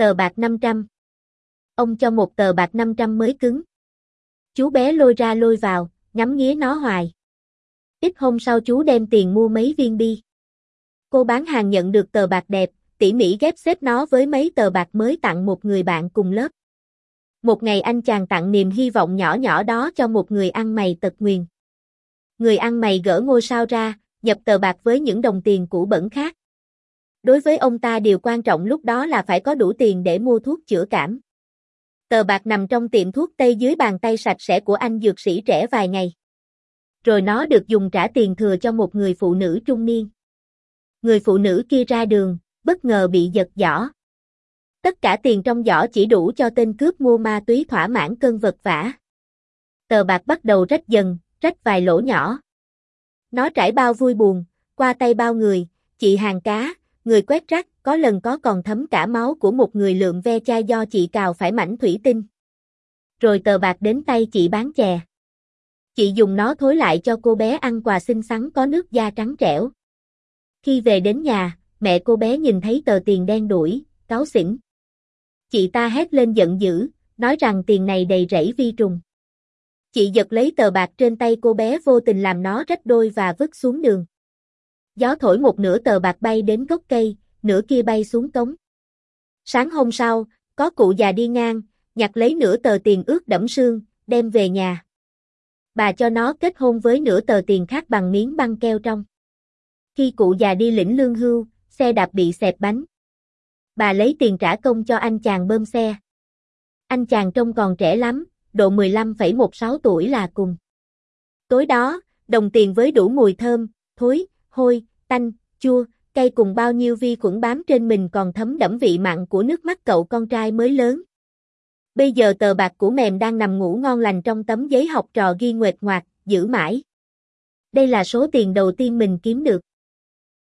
Tờ bạc 500. Ông cho một tờ bạc 500 mới cứng. Chú bé lôi ra lôi vào, ngắm nghía nó hoài. Ít hôm sau chú đem tiền mua mấy viên bi. Cô bán hàng nhận được tờ bạc đẹp, tỉ mỉ ghép xếp nó với mấy tờ bạc mới tặng một người bạn cùng lớp. Một ngày anh chàng tặng niềm hy vọng nhỏ nhỏ đó cho một người ăn mày tật nguyền. Người ăn mày gỡ ngôi sao ra, nhập tờ bạc với những đồng tiền cũ bẩn khác. Đối với ông ta điều quan trọng lúc đó là phải có đủ tiền để mua thuốc chữa cảm. Tờ bạc nằm trong tiệm thuốc Tây dưới bàn tay sạch sẽ của anh dược sĩ trẻ vài ngày. Rồi nó được dùng trả tiền thừa cho một người phụ nữ trung niên. Người phụ nữ kia ra đường, bất ngờ bị giật giỏ. Tất cả tiền trong giỏ chỉ đủ cho tên cướp mua ma túy thỏa mãn cơn vật vã. Tờ bạc bắt đầu rách dần, rách vài lỗ nhỏ. Nó trải bao vui buồn, qua tay bao người, chị hàng cá, người quét rác, có lần có còn thấm cả máu của một người lượm ve chai do chị cào phải mảnh thủy tinh. Rồi tờ bạc đến tay chị bán chè. Chị dùng nó thối lại cho cô bé ăn quà xinh xắn có nước da trắng trẻo. Khi về đến nhà, mẹ cô bé nhìn thấy tờ tiền đen đuổi, cáo xỉn. Chị ta hét lên giận dữ, nói rằng tiền này đầy rẫy vi trùng. Chị giật lấy tờ bạc trên tay cô bé vô tình làm nó rách đôi và vứt xuống đường. Gió thổi một nửa tờ bạc bay đến gốc cây, nửa kia bay xuống cống. Sáng hôm sau, có cụ già đi ngang, nhặt lấy nửa tờ tiền ướt đẫm sương, đem về nhà. Bà cho nó kết hôn với nửa tờ tiền khác bằng miếng băng keo trong. Khi cụ già đi lĩnh lương hưu, xe đạp bị xẹp bánh. Bà lấy tiền trả công cho anh chàng bơm xe. Anh chàng trông còn trẻ lắm, độ 15,16 tuổi là cùng. Tối đó, đồng tiền với đủ mùi thơm, thối, hôi, tanh, chua, cay cùng bao nhiêu vi khuẩn bám trên mình còn thấm đẫm vị mặn của nước mắt cậu con trai mới lớn. Bây giờ tờ bạc của mềm đang nằm ngủ ngon lành trong tấm giấy học trò ghi nguệt ngoạc, giữ mãi. Đây là số tiền đầu tiên mình kiếm được.